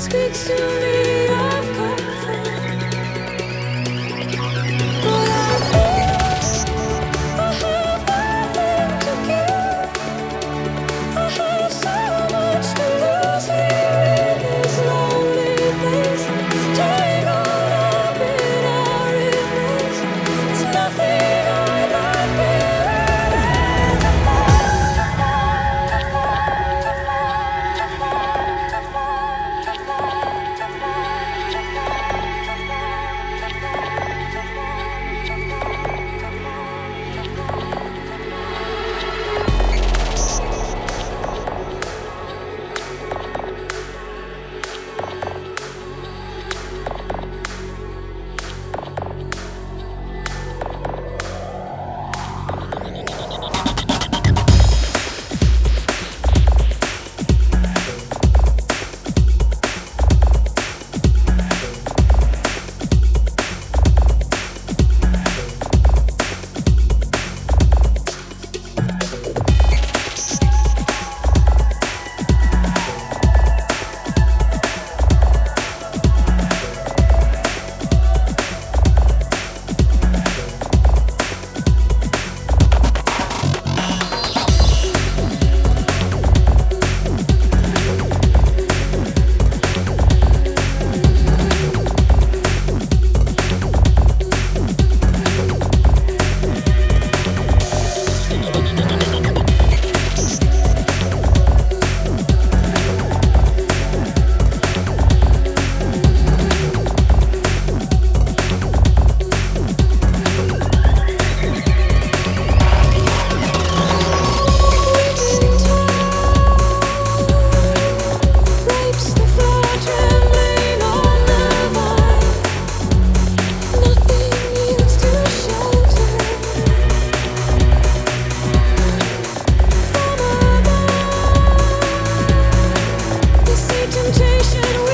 speaks to me. temptation